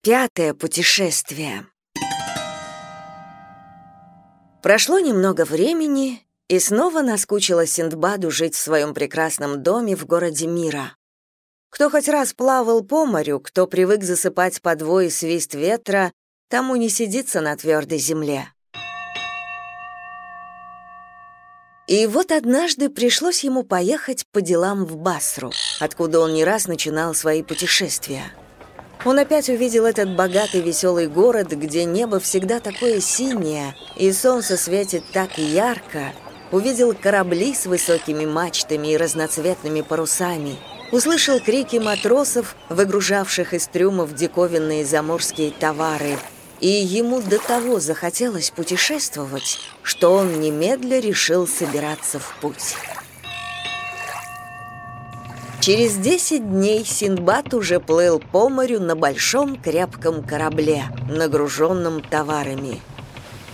Пятое путешествие. Прошло немного времени, и снова наскучило Синдбаду жить в своем прекрасном доме в городе Мира. Кто хоть раз плавал по морю, кто привык засыпать по двое свист ветра, тому не сидится на твердой земле. И вот однажды пришлось ему поехать по делам в Басру, откуда он не раз начинал свои путешествия. Он опять увидел этот богатый веселый город, где небо всегда такое синее, и солнце светит так ярко. Увидел корабли с высокими мачтами и разноцветными парусами. Услышал крики матросов, выгружавших из трюмов диковинные заморские товары. И ему до того захотелось путешествовать, что он немедля решил собираться в путь. Через десять дней Синдбад уже плыл по морю на большом крепком корабле, нагруженном товарами.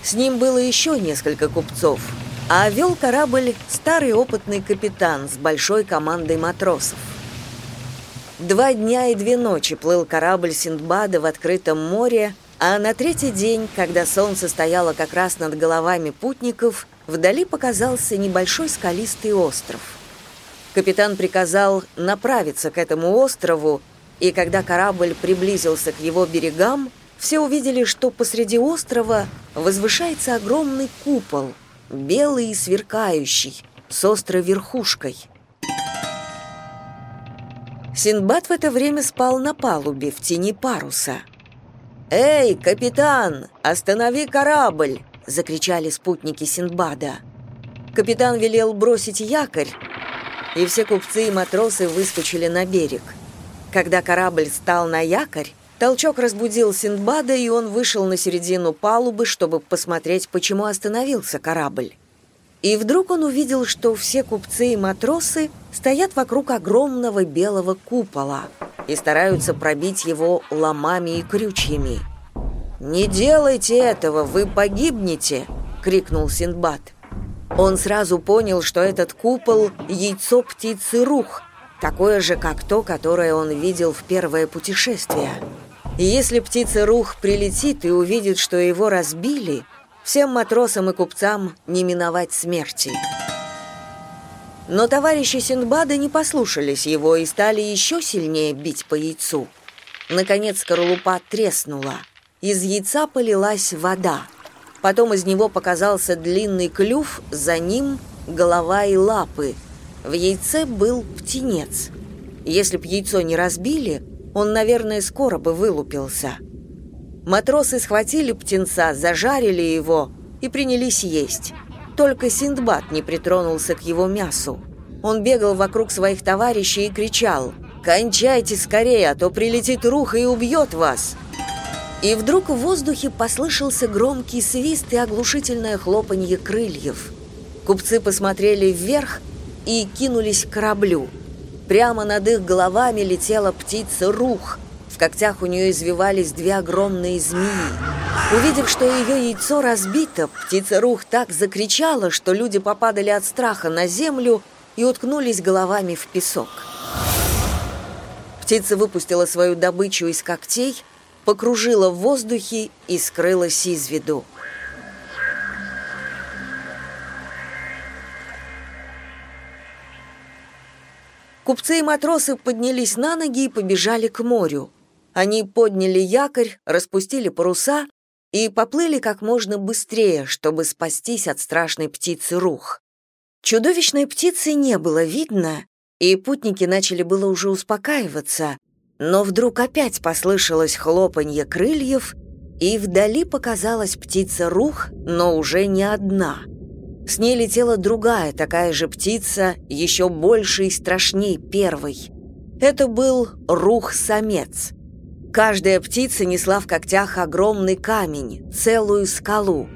С ним было еще несколько купцов, а вел корабль старый опытный капитан с большой командой матросов. Два дня и две ночи плыл корабль Синдбада в открытом море, а на третий день, когда солнце стояло как раз над головами путников, вдали показался небольшой скалистый остров – Капитан приказал направиться к этому острову, и когда корабль приблизился к его берегам, все увидели, что посреди острова возвышается огромный купол, белый и сверкающий, с острой верхушкой. Синдбад в это время спал на палубе в тени паруса. «Эй, капитан, останови корабль!» — закричали спутники Синдбада. Капитан велел бросить якорь, и все купцы и матросы выскочили на берег. Когда корабль стал на якорь, толчок разбудил Синдбада, и он вышел на середину палубы, чтобы посмотреть, почему остановился корабль. И вдруг он увидел, что все купцы и матросы стоят вокруг огромного белого купола и стараются пробить его ломами и крючьями. «Не делайте этого, вы погибнете!» — крикнул Синдбад. Он сразу понял, что этот купол — яйцо птицы Рух, такое же, как то, которое он видел в первое путешествие. И если птица Рух прилетит и увидит, что его разбили, всем матросам и купцам не миновать смерти. Но товарищи Синдбада не послушались его и стали еще сильнее бить по яйцу. Наконец скорлупа треснула. Из яйца полилась вода. Потом из него показался длинный клюв, за ним голова и лапы. В яйце был птенец. Если б яйцо не разбили, он, наверное, скоро бы вылупился. Матросы схватили птенца, зажарили его и принялись есть. Только Синдбад не притронулся к его мясу. Он бегал вокруг своих товарищей и кричал «Кончайте скорее, а то прилетит рух и убьет вас!» И вдруг в воздухе послышался громкий свист и оглушительное хлопанье крыльев. Купцы посмотрели вверх и кинулись к кораблю. Прямо над их головами летела птица Рух. В когтях у нее извивались две огромные змеи. Увидев, что ее яйцо разбито, птица Рух так закричала, что люди попадали от страха на землю и уткнулись головами в песок. Птица выпустила свою добычу из когтей – покружила в воздухе и скрылась из виду. Купцы и матросы поднялись на ноги и побежали к морю. Они подняли якорь, распустили паруса и поплыли как можно быстрее, чтобы спастись от страшной птицы рух. Чудовищной птицы не было видно, и путники начали было уже успокаиваться, но вдруг опять послышалось хлопанье крыльев, и вдали показалась птица Рух, но уже не одна. С ней летела другая такая же птица, еще больше и страшней первой. Это был Рух-самец. Каждая птица несла в когтях огромный камень, целую скалу.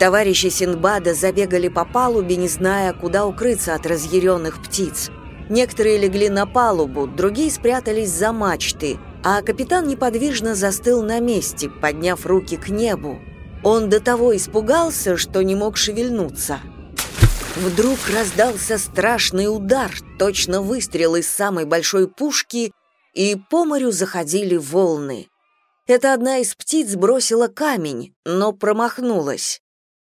Товарищи Синбада забегали по палубе, не зная, куда укрыться от разъяренных птиц – Некоторые легли на палубу, другие спрятались за мачты, а капитан неподвижно застыл на месте, подняв руки к небу. Он до того испугался, что не мог шевельнуться. Вдруг раздался страшный удар, точно выстрел из самой большой пушки, и по морю заходили волны. Это одна из птиц бросила камень, но промахнулась.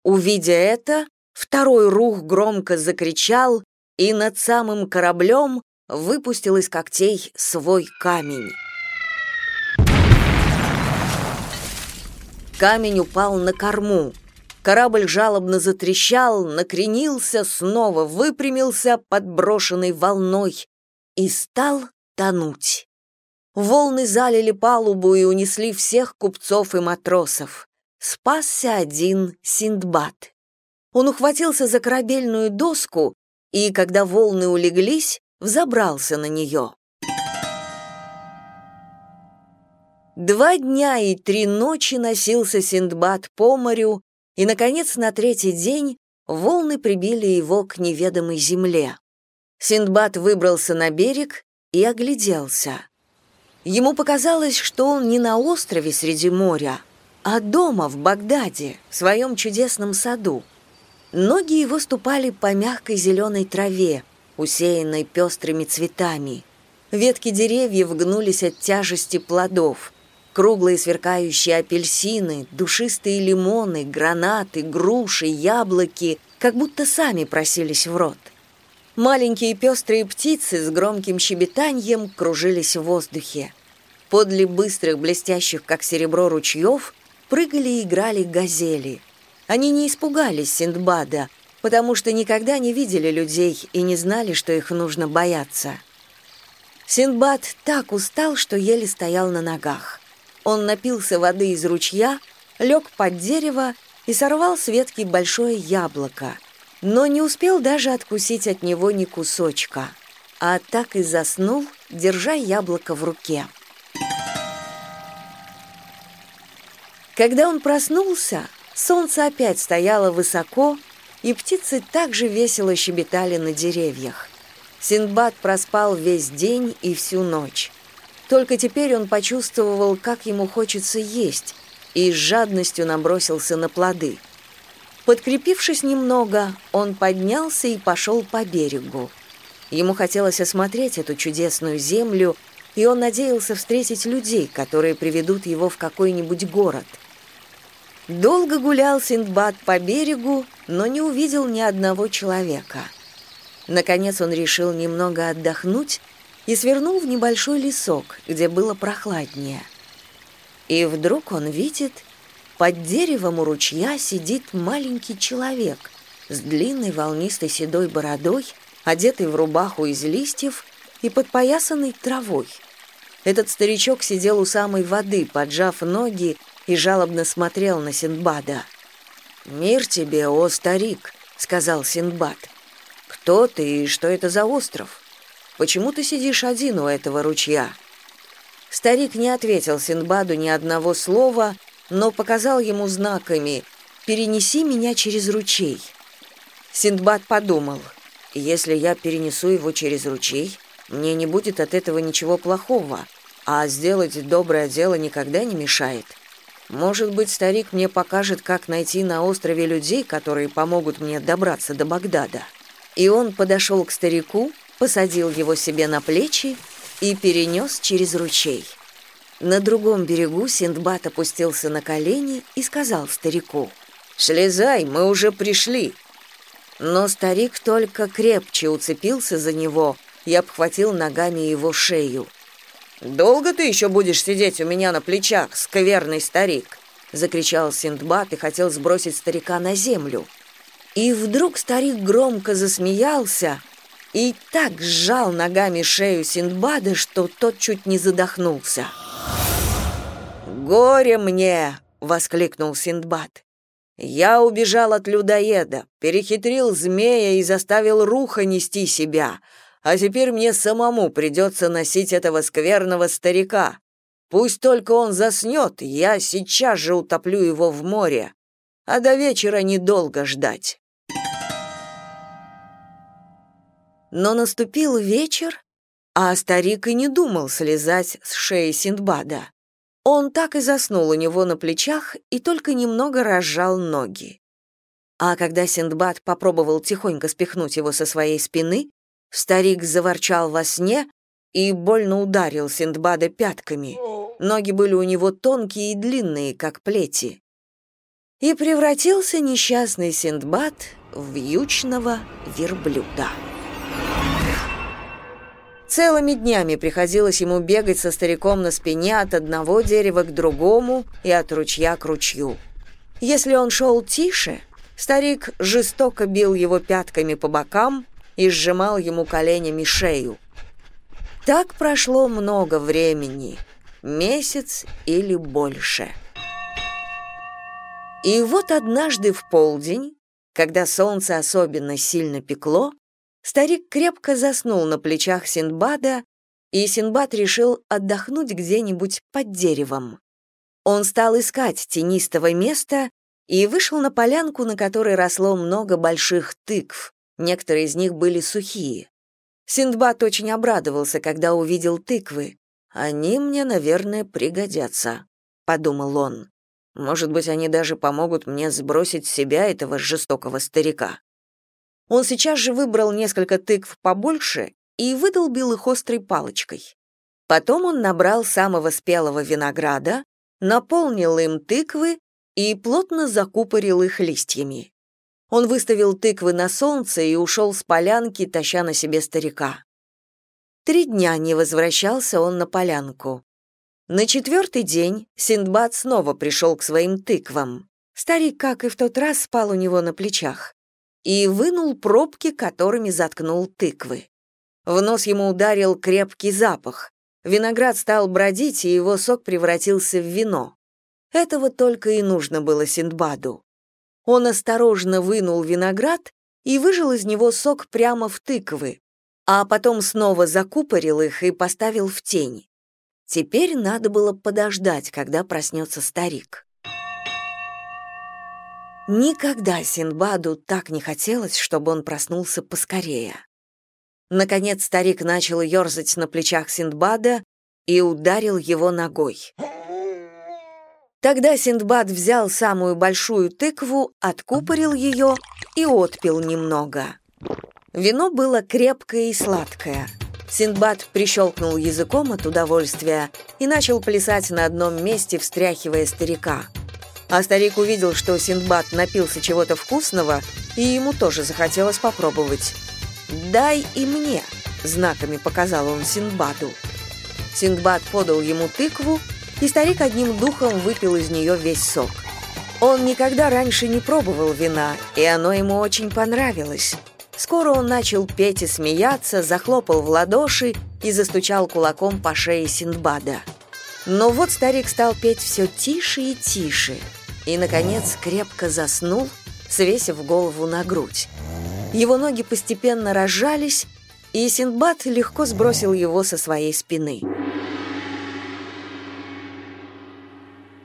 Увидя это, второй рух громко закричал и над самым кораблем выпустил из когтей свой камень. Камень упал на корму. Корабль жалобно затрещал, накренился, снова выпрямился, подброшенный волной, и стал тонуть. Волны залили палубу и унесли всех купцов и матросов. Спасся один Синдбад. Он ухватился за корабельную доску и, когда волны улеглись, взобрался на нее. Два дня и три ночи носился Синдбад по морю, и, наконец, на третий день волны прибили его к неведомой земле. Синдбад выбрался на берег и огляделся. Ему показалось, что он не на острове среди моря, а дома в Багдаде, в своем чудесном саду. Ноги его ступали по мягкой зеленой траве, усеянной пестрыми цветами. Ветки деревьев гнулись от тяжести плодов. Круглые сверкающие апельсины, душистые лимоны, гранаты, груши, яблоки как будто сами просились в рот. Маленькие пестрые птицы с громким щебетанием кружились в воздухе. Подле быстрых, блестящих, как серебро, ручьев прыгали и играли газели. Они не испугались Синдбада, потому что никогда не видели людей и не знали, что их нужно бояться. Синдбад так устал, что еле стоял на ногах. Он напился воды из ручья, лег под дерево и сорвал с ветки большое яблоко, но не успел даже откусить от него ни кусочка, а так и заснул, держа яблоко в руке. Когда он проснулся, солнце опять стояло высоко, и птицы также весело щебетали на деревьях. Синдбад проспал весь день и всю ночь. Только теперь он почувствовал, как ему хочется есть, и с жадностью набросился на плоды. Подкрепившись немного, он поднялся и пошел по берегу. Ему хотелось осмотреть эту чудесную землю, и он надеялся встретить людей, которые приведут его в какой-нибудь город. Долго гулял Синдбад по берегу, но не увидел ни одного человека. Наконец он решил немного отдохнуть и свернул в небольшой лесок, где было прохладнее. И вдруг он видит, под деревом у ручья сидит маленький человек с длинной волнистой седой бородой, одетый в рубаху из листьев и подпоясанный травой. Этот старичок сидел у самой воды, поджав ноги, и жалобно смотрел на Синдбада. «Мир тебе, о старик», — сказал Синдбад. «Кто ты и что это за остров?» Почему ты сидишь один у этого ручья?» Старик не ответил Синдбаду ни одного слова, но показал ему знаками «Перенеси меня через ручей». Синдбад подумал, «Если я перенесу его через ручей, мне не будет от этого ничего плохого, а сделать доброе дело никогда не мешает. Может быть, старик мне покажет, как найти на острове людей, которые помогут мне добраться до Багдада». И он подошел к старику, посадил его себе на плечи и перенес через ручей. На другом берегу Синдбад опустился на колени и сказал старику, «Слезай, мы уже пришли». Но старик только крепче уцепился за него и обхватил ногами его шею. «Долго ты еще будешь сидеть у меня на плечах, скверный старик?» — закричал Синдбад и хотел сбросить старика на землю. И вдруг старик громко засмеялся, и так сжал ногами шею Синдбада, что тот чуть не задохнулся. «Горе мне!» — воскликнул Синдбад. «Я убежал от людоеда, перехитрил змея и заставил руха нести себя, а теперь мне самому придется носить этого скверного старика. Пусть только он заснет, я сейчас же утоплю его в море, а до вечера недолго ждать». Но наступил вечер, а старик и не думал слезать с шеи Синдбада. Он так и заснул у него на плечах и только немного разжал ноги. А когда Синдбад попробовал тихонько спихнуть его со своей спины, старик заворчал во сне и больно ударил Синдбада пятками. Ноги были у него тонкие и длинные, как плети. И превратился несчастный Синдбад в вьючного верблюда. Целыми днями приходилось ему бегать со стариком на спине от одного дерева к другому и от ручья к ручью. Если он шел тише, старик жестоко бил его пятками по бокам и сжимал ему коленями шею. Так прошло много времени — месяц или больше. И вот однажды в полдень, когда солнце особенно сильно пекло, старик крепко заснул на плечах Синдбада, и Синдбад решил отдохнуть где-нибудь под деревом. Он стал искать тенистого места и вышел на полянку, на которой росло много больших тыкв, некоторые из них были сухие. Синдбад очень обрадовался, когда увидел тыквы, «Они мне, наверное, пригодятся», — подумал он. «Может быть, они даже помогут мне сбросить с себя этого жестокого старика». Он сейчас же выбрал несколько тыкв побольше и выдолбил их острой палочкой. Потом он набрал самого спелого винограда, наполнил им тыквы и плотно закупорил их листьями. Он выставил тыквы на солнце и ушел с полянки, таща на себе старика. Три дня не возвращался он на полянку. На четвертый день Синдбад снова пришел к своим тыквам. Старик, как и в тот раз, спал у него на плечах. И вынул пробки, которыми заткнул тыквы. В нос ему ударил крепкий запах. Виноград стал бродить, и его сок превратился в вино. Этого только и нужно было Синдбаду. Он осторожно вынул виноград и выжил из него сок прямо в тыквы, а потом снова закупорил их и поставил в тень. Теперь надо было подождать, когда проснется старик. Никогда Синбаду так не хотелось, чтобы он проснулся поскорее. Наконец старик начал ерзать на плечах Синдбада и ударил его ногой. Тогда Синдбад взял самую большую тыкву, откупорил ее и отпил немного. Вино было крепкое и сладкое. Синдбад прищелкнул языком от удовольствия и начал плясать на одном месте, встряхивая старика. А старик увидел, что Синдбад напился чего-то вкусного, и ему тоже захотелось попробовать. «Дай и мне», — знаками показал он Синдбаду. Синдбад подал ему тыкву, и старик одним духом выпил из нее весь сок. Он никогда раньше не пробовал вина, и оно ему очень понравилось. Скоро он начал петь и смеяться, захлопал в ладоши и застучал кулаком по шее Синдбада. Но вот старик стал петь все тише и тише, и, наконец, крепко заснул, свесив голову на грудь. Его ноги постепенно разжались, и Синдбад легко сбросил его со своей спины.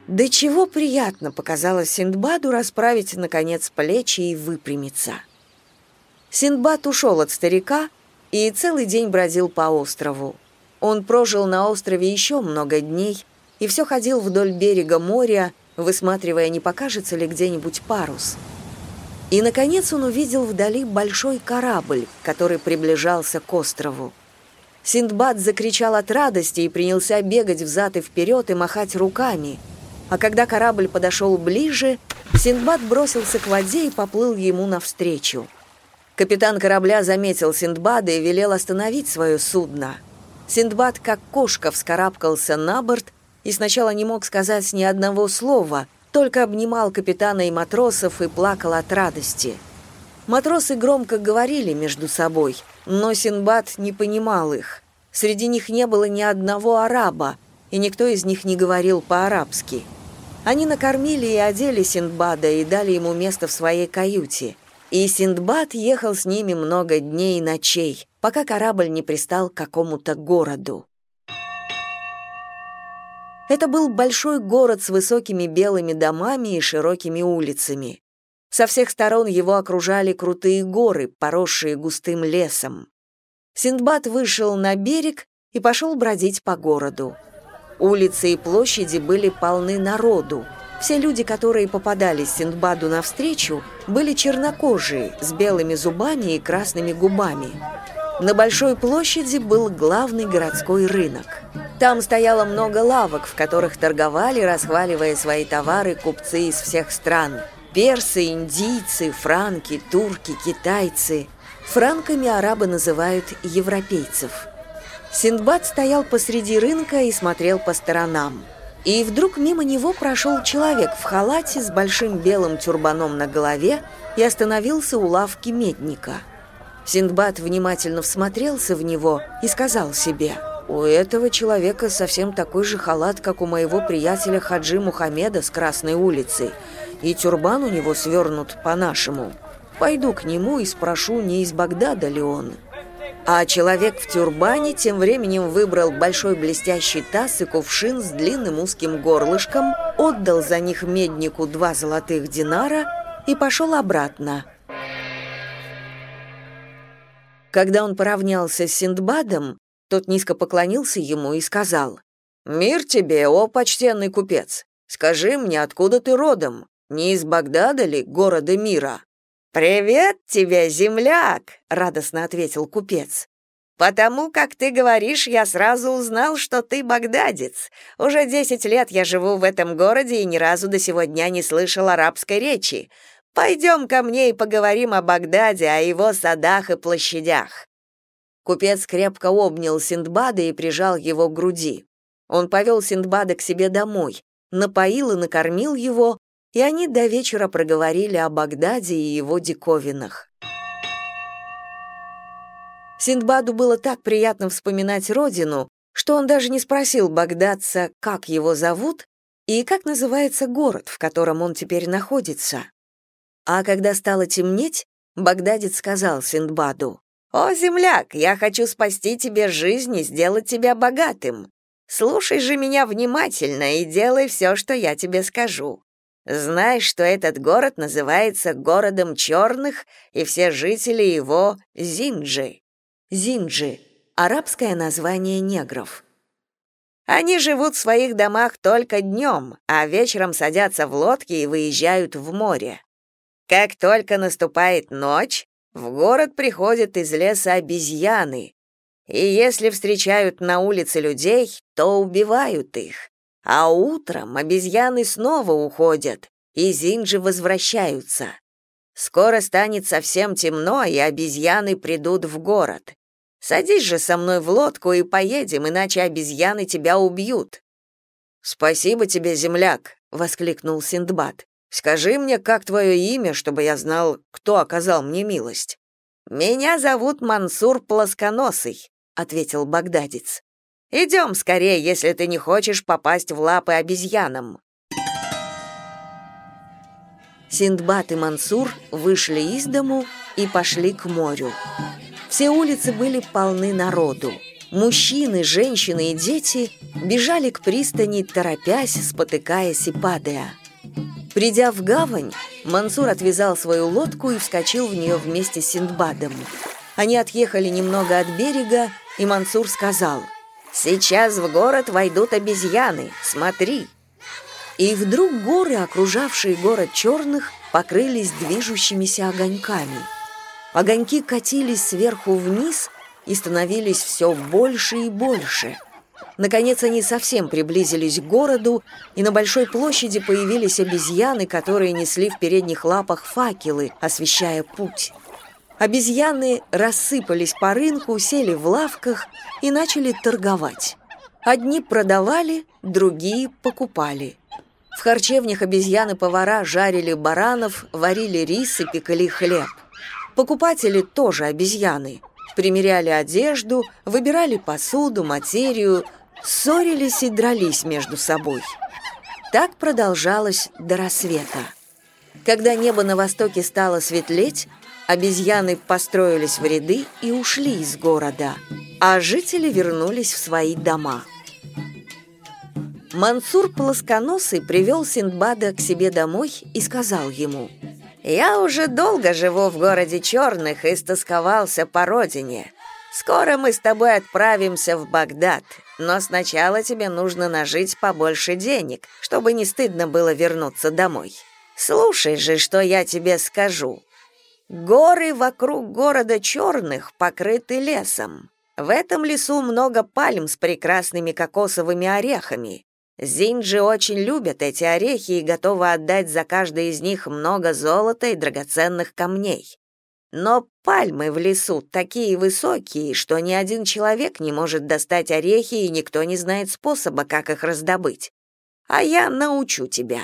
До чего приятно показалось Синдбаду расправить, наконец, плечи и выпрямиться. Синдбад ушел от старика и целый день бродил по острову. Он прожил на острове еще много дней и все ходил вдоль берега моря, высматривая, не покажется ли где-нибудь парус. И, наконец, он увидел вдали большой корабль, который приближался к острову. Синдбад закричал от радости и принялся бегать взад и вперед и махать руками. А когда корабль подошел ближе, Синдбад бросился к воде и поплыл ему навстречу. Капитан корабля заметил Синдбада и велел остановить свое судно. Синдбад, как кошка, вскарабкался на борт и сначала не мог сказать ни одного слова, только обнимал капитана и матросов и плакал от радости. Матросы громко говорили между собой, но Синдбад не понимал их. Среди них не было ни одного араба, и никто из них не говорил по-арабски. Они накормили и одели Синдбада и дали ему место в своей каюте – и Синдбад ехал с ними много дней и ночей, пока корабль не пристал к какому-то городу. Это был большой город с высокими белыми домами и широкими улицами. Со всех сторон его окружали крутые горы, поросшие густым лесом. Синдбад вышел на берег и пошел бродить по городу. Улицы и площади были полны народу. Все люди, которые попадались Синдбаду навстречу, были чернокожие, с белыми зубами и красными губами. На большой площади был главный городской рынок. Там стояло много лавок, в которых торговали, расхваливая свои товары купцы из всех стран. Персы, индийцы, франки, турки, китайцы. Франками арабы называют европейцев. Синдбад стоял посреди рынка и смотрел по сторонам. И вдруг мимо него прошел человек в халате с большим белым тюрбаном на голове и остановился у лавки медника. Синдбад внимательно всмотрелся в него и сказал себе, «У этого человека совсем такой же халат, как у моего приятеля Хаджи Мухаммеда с Красной улицы, и тюрбан у него свернут по-нашему. Пойду к нему и спрошу, не из Багдада ли он». А человек в тюрбане тем временем выбрал большой блестящий таз и кувшин с длинным узким горлышком, отдал за них меднику два золотых динара и пошел обратно. Когда он поравнялся с Синдбадом, тот низко поклонился ему и сказал, «Мир тебе, о почтенный купец! Скажи мне, откуда ты родом? Не из Багдада ли, города мира?» «Привет тебе, земляк!» — радостно ответил купец. «Потому как ты говоришь, я сразу узнал, что ты багдадец. Уже десять лет я живу в этом городе и ни разу до сего дня не слышал арабской речи. Пойдем ко мне и поговорим о Багдаде, о его садах и площадях». Купец крепко обнял Синдбада и прижал его к груди. Он повел Синдбада к себе домой, напоил и накормил его, и они до вечера проговорили о Багдаде и его диковинах. Синдбаду было так приятно вспоминать родину, что он даже не спросил багдадца, как его зовут и как называется город, в котором он теперь находится. А когда стало темнеть, багдадец сказал Синдбаду, «О, земляк, я хочу спасти тебе жизнь и сделать тебя богатым. Слушай же меня внимательно и делай все, что я тебе скажу. Знай, что этот город называется городом черных, и все жители его — Зинджи. Зинджи — арабское название негров. Они живут в своих домах только днем, а вечером садятся в лодки и выезжают в море. Как только наступает ночь, в город приходят из леса обезьяны, и если встречают на улице людей, то убивают их. А утром обезьяны снова уходят, и зинджи возвращаются. Скоро станет совсем темно, и обезьяны придут в город. Садись же со мной в лодку и поедем, иначе обезьяны тебя убьют. Спасибо тебе, земляк, воскликнул Синдбад. Скажи мне, как твое имя, чтобы я знал, кто оказал мне милость. Меня зовут Мансур Плосконосый, ответил багдадец. Идем скорее, если ты не хочешь попасть в лапы обезьянам. Синдбад и Мансур вышли из дому и пошли к морю. Все улицы были полны народу. Мужчины, женщины и дети бежали к пристани, торопясь, спотыкаясь и падая. Придя в гавань, Мансур отвязал свою лодку и вскочил в нее вместе с Синдбадом. Они отъехали немного от берега, и Мансур сказал – Сейчас в город войдут обезьяны. Смотри. И вдруг горы, окружавшие город черных, покрылись движущимися огоньками. Огоньки катились сверху вниз и становились все больше и больше. Наконец они совсем приблизились к городу, и на большой площади появились обезьяны, которые несли в передних лапах факелы, освещая путь. Обезьяны рассыпались по рынку, сели в лавках и начали торговать. Одни продавали, другие покупали. В харчевнях обезьяны-повара жарили баранов, варили рис и пекли хлеб. Покупатели тоже обезьяны. Примеряли одежду, выбирали посуду, материю, ссорились и дрались между собой. Так продолжалось до рассвета. Когда небо на востоке стало светлеть, Обезьяны построились в ряды и ушли из города, а жители вернулись в свои дома. Мансур Плосконосый привел Синдбада к себе домой и сказал ему, «Я уже долго живу в городе Черных и стосковался по родине. Скоро мы с тобой отправимся в Багдад, но сначала тебе нужно нажить побольше денег, чтобы не стыдно было вернуться домой. Слушай же, что я тебе скажу. Горы вокруг города Черных покрыты лесом. В этом лесу много пальм с прекрасными кокосовыми орехами. Зинджи очень любят эти орехи и готовы отдать за каждый из них много золота и драгоценных камней. Но пальмы в лесу такие высокие, что ни один человек не может достать орехи, и никто не знает способа, как их раздобыть. А я научу тебя.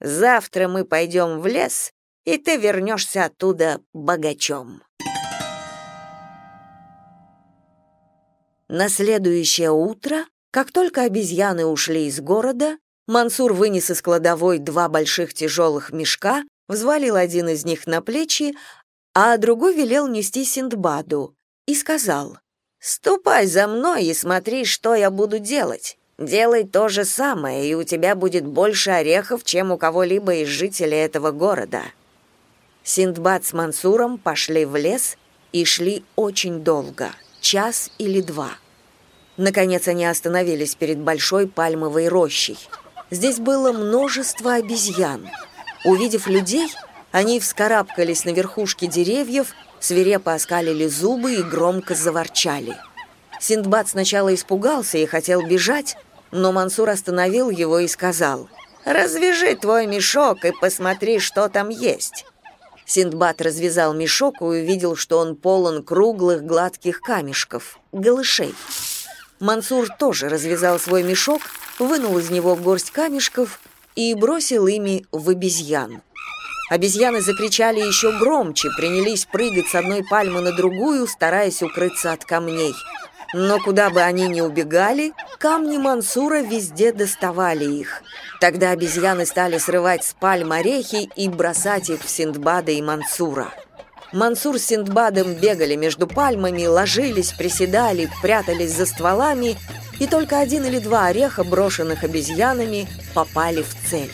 Завтра мы пойдем в лес, и ты вернешься оттуда богачом. На следующее утро, как только обезьяны ушли из города, Мансур вынес из кладовой два больших тяжелых мешка, взвалил один из них на плечи, а другой велел нести Синдбаду и сказал, «Ступай за мной и смотри, что я буду делать. Делай то же самое, и у тебя будет больше орехов, чем у кого-либо из жителей этого города». Синдбад с Мансуром пошли в лес и шли очень долго, час или два. Наконец они остановились перед большой пальмовой рощей. Здесь было множество обезьян. Увидев людей, они вскарабкались на верхушки деревьев, свирепо оскалили зубы и громко заворчали. Синдбад сначала испугался и хотел бежать, но Мансур остановил его и сказал, «Развяжи твой мешок и посмотри, что там есть». Синдбад развязал мешок и увидел, что он полон круглых гладких камешков, голышей. Мансур тоже развязал свой мешок, вынул из него горсть камешков и бросил ими в обезьян. Обезьяны закричали еще громче, принялись прыгать с одной пальмы на другую, стараясь укрыться от камней. Но куда бы они ни убегали, камни Мансура везде доставали их. Тогда обезьяны стали срывать с пальм орехи и бросать их в Синдбада и Мансура. Мансур с Синдбадом бегали между пальмами, ложились, приседали, прятались за стволами, и только один или два ореха, брошенных обезьянами, попали в цель.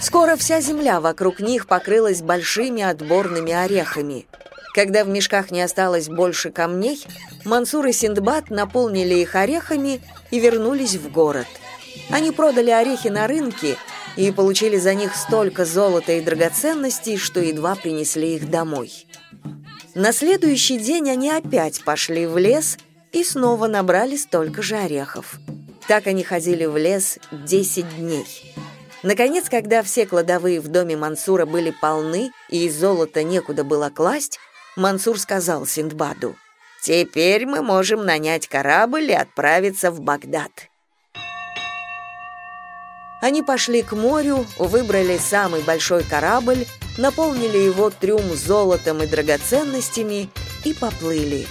Скоро вся земля вокруг них покрылась большими отборными орехами. Когда в мешках не осталось больше камней, Мансур и Синдбад наполнили их орехами и вернулись в город. Они продали орехи на рынке и получили за них столько золота и драгоценностей, что едва принесли их домой. На следующий день они опять пошли в лес и снова набрали столько же орехов. Так они ходили в лес 10 дней. Наконец, когда все кладовые в доме Мансура были полны и золота некуда было класть, Мансур сказал Синдбаду, «Теперь мы можем нанять корабль и отправиться в Багдад». Они пошли к морю, выбрали самый большой корабль, наполнили его трюм золотом и драгоценностями и поплыли.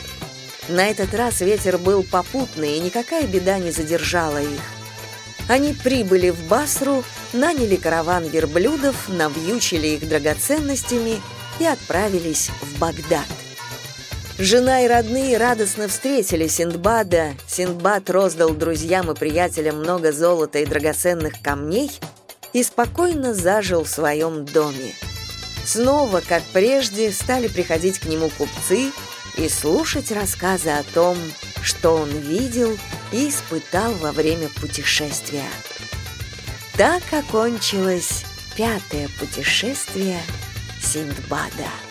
На этот раз ветер был попутный, и никакая беда не задержала их. Они прибыли в Басру, наняли караван верблюдов, навьючили их драгоценностями и отправились в Багдад. Жена и родные радостно встретили Синдбада. Синдбад роздал друзьям и приятелям много золота и драгоценных камней и спокойно зажил в своем доме. Снова, как прежде, стали приходить к нему купцы и слушать рассказы о том, что он видел и испытал во время путешествия. Так окончилось пятое путешествие Синдбада.